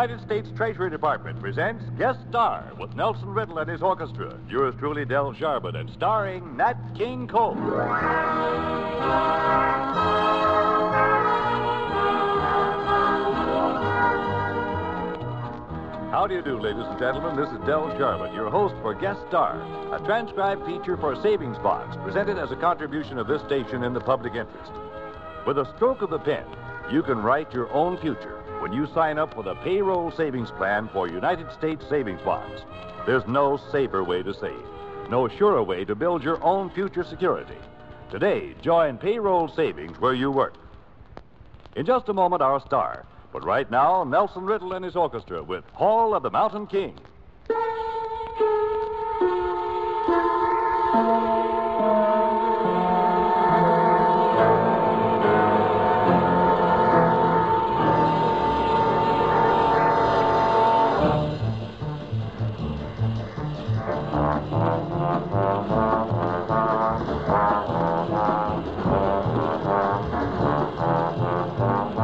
United States Treasury Department presents Guest Star with Nelson Riddle and his orchestra. Yours truly, Del Sharbutt, and starring Nat King Cole. How do you do, ladies and gentlemen? This is Del Sharbutt, your host for Guest Star, a transcribed feature for Savings Bonds, presented as a contribution of this station in the public interest. With a stroke of the pen, you can write your own future when you sign up for the payroll savings plan for United States Savings Bonds. There's no safer way to save, no surer way to build your own future security. Today, join payroll savings where you work. In just a moment, our star. But right now, Nelson Riddle and his orchestra with Hall of the Mountain King.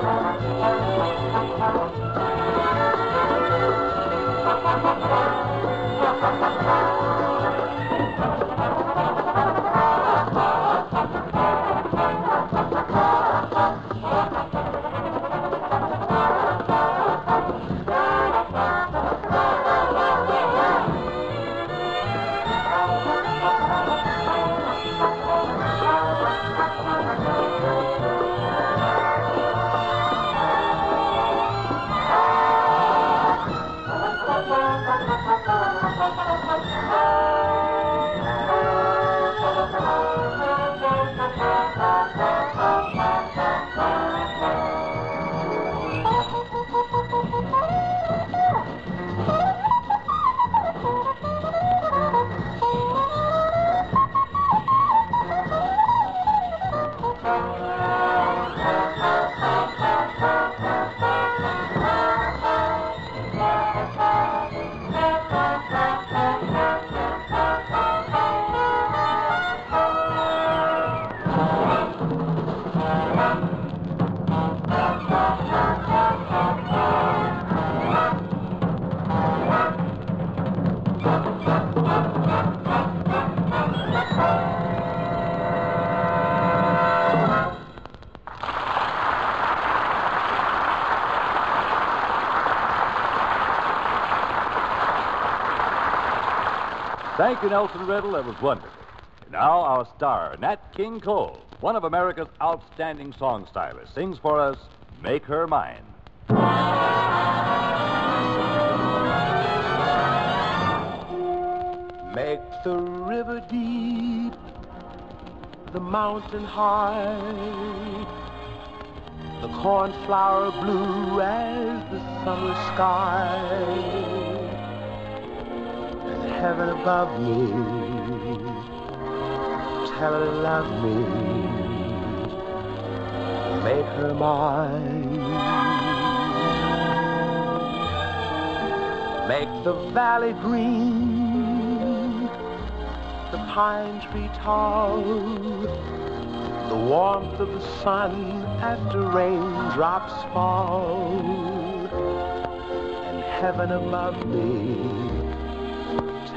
Thank you. Nelson Riddle. That was wonderful. And now, our star, Nat King Cole, one of America's outstanding song stylists, sings for us Make Her Mine. Make the river deep, the mountain high, the cornflower blue as the summer sky and heaven above me. Tell her love me, make her mine. Make the valley green, the pine tree tall, the warmth of the sun after raindrops fall, and heaven above me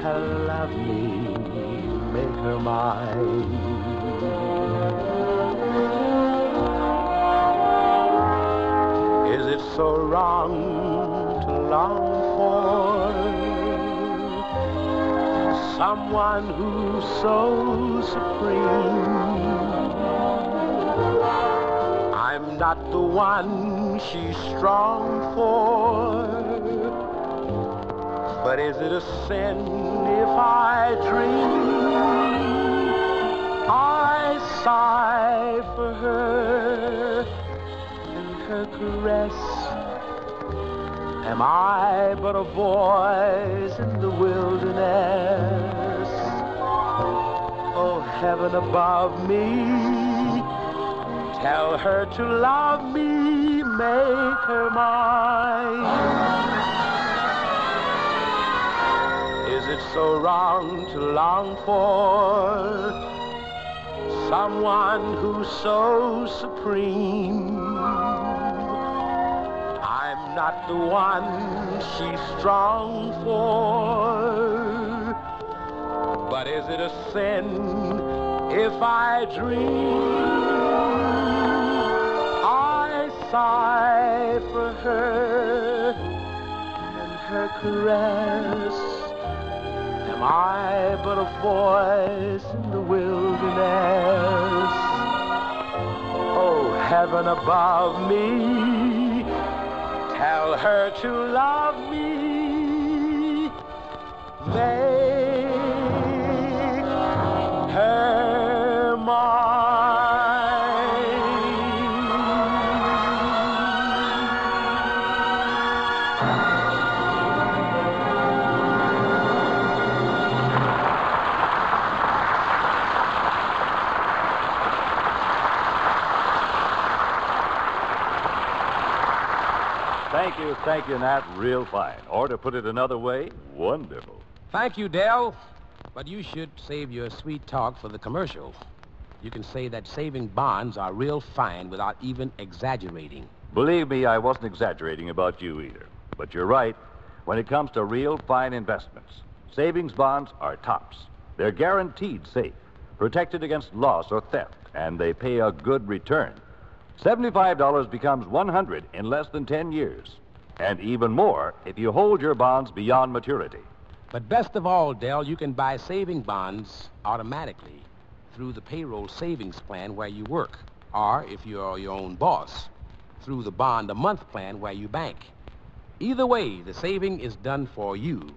tell love me, make her mine. Is it so wrong to long for someone who's so supreme? I'm not the one she's strong for. But is it a sin if I dream? I sigh for her and her caress. Am I but a voice in the wilderness? Oh, heaven above me, tell her to love me, make her mine. So wrong to long for someone who's so supreme? I'm not the one she's strong for. But is it a sin if I dream? I sigh for her and her caress. I but a voice in the wilderness? Oh, heaven above me, tell her to love Thank you, Nat. Real fine. Or to put it another way, wonderful. Thank you, Del. But you should save your sweet talk for the commercial. You can say that saving bonds are real fine without even exaggerating. Believe me, I wasn't exaggerating about you either. But you're right. When it comes to real fine investments, savings bonds are tops. They're guaranteed safe, protected against loss or theft, and they pay a good return. $75 becomes 100 in less than 10 years. And even more if you hold your bonds beyond maturity. But best of all, Del, you can buy saving bonds automatically through the payroll savings plan where you work, or if you're your own boss, through the bond a month plan where you bank. Either way, the saving is done for you.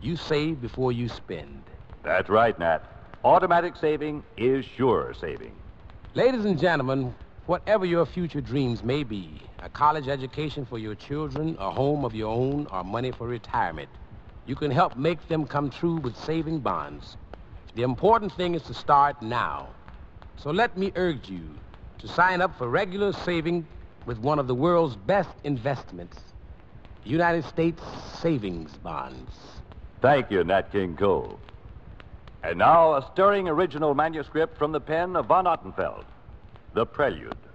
You save before you spend. That's right, Nat. Automatic saving is sure saving. Ladies and gentlemen, whatever your future dreams may be a college education for your children, a home of your own, or money for retirement you can help make them come true with saving bonds. The important thing is to start now. So let me urge you to sign up for regular saving with one of the world's best investments United States savings bonds. Thank you, Nat King Cole. And now, a stirring original manuscript from the pen of von Ottenfeld The Prelude.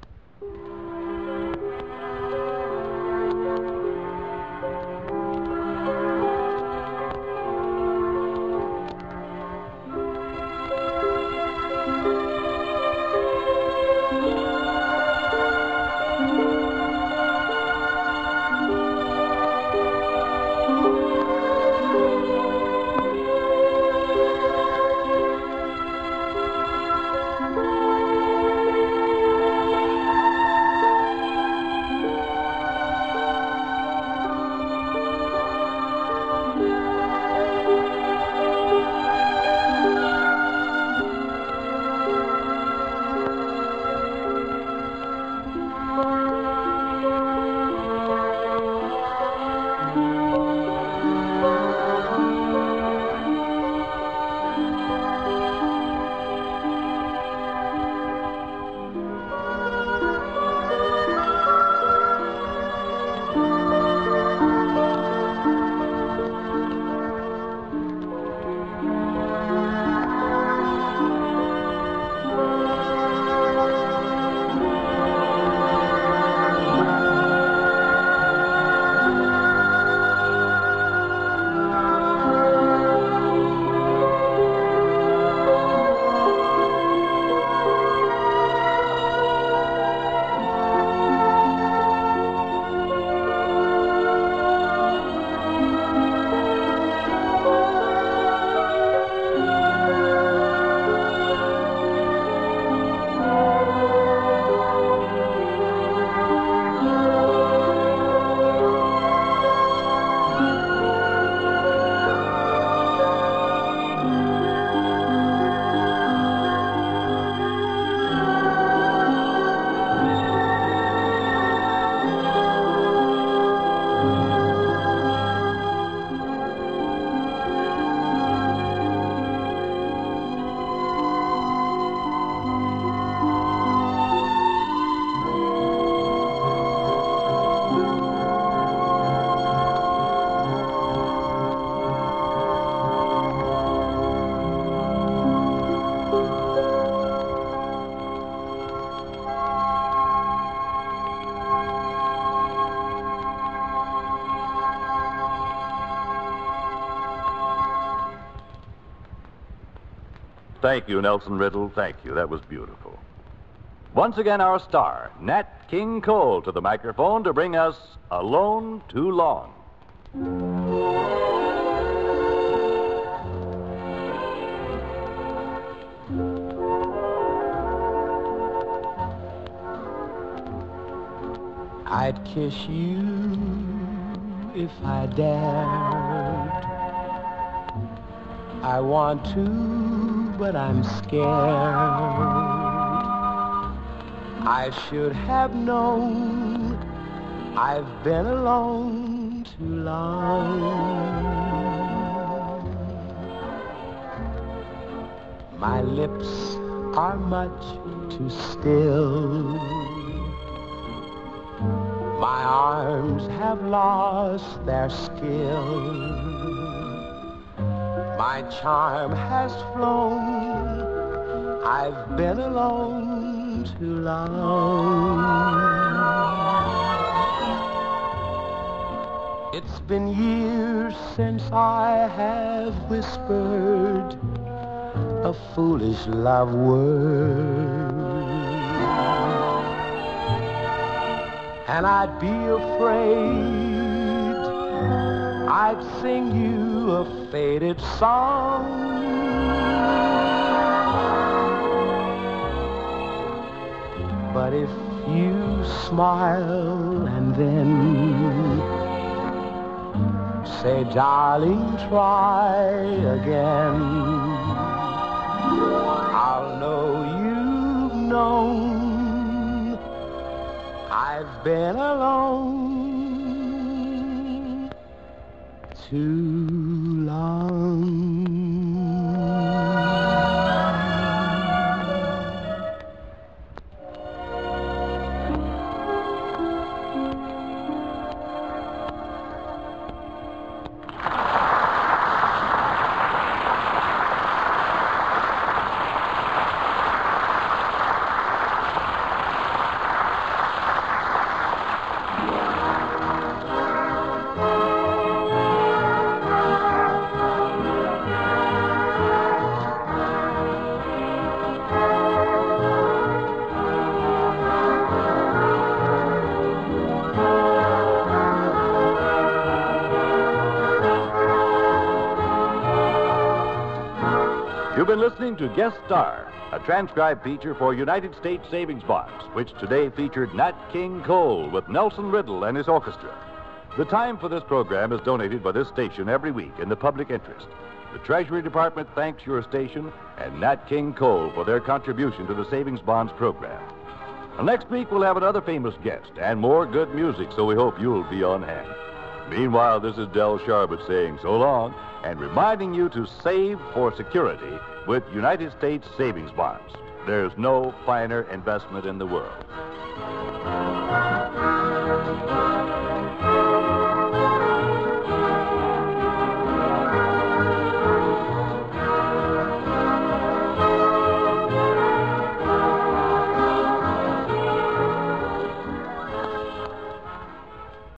Thank you, Nelson Riddle. Thank you. That was beautiful. Once again, our star, Nat King Cole, to the microphone to bring us Alone Too Long. I'd kiss you if I dared. I want to, but I'm scared. I should have known I've been alone too long. My lips are much too still. My arms have lost their skill. My charm has flown. I've been alone too long. It's been years since I have whispered a foolish love word. and I'd be afraid I'd sing you a faded song. But if you smile and then say, darling, try again, I'll know you've known I've been alone too You've been listening to Guest Star, a transcribed feature for United States Savings Bonds, which today featured Nat King Cole with Nelson Riddle and his orchestra. The time for this program is donated by this station every week in the public interest. The Treasury Department thanks your station and Nat King Cole for their contribution to the Savings Bonds program. Next week, we'll have another famous guest and more good music, so we hope you'll be on hand. Meanwhile, this is Del Sharbutt saying so long and reminding you to save for security with United States savings bonds. There's no finer investment in the world.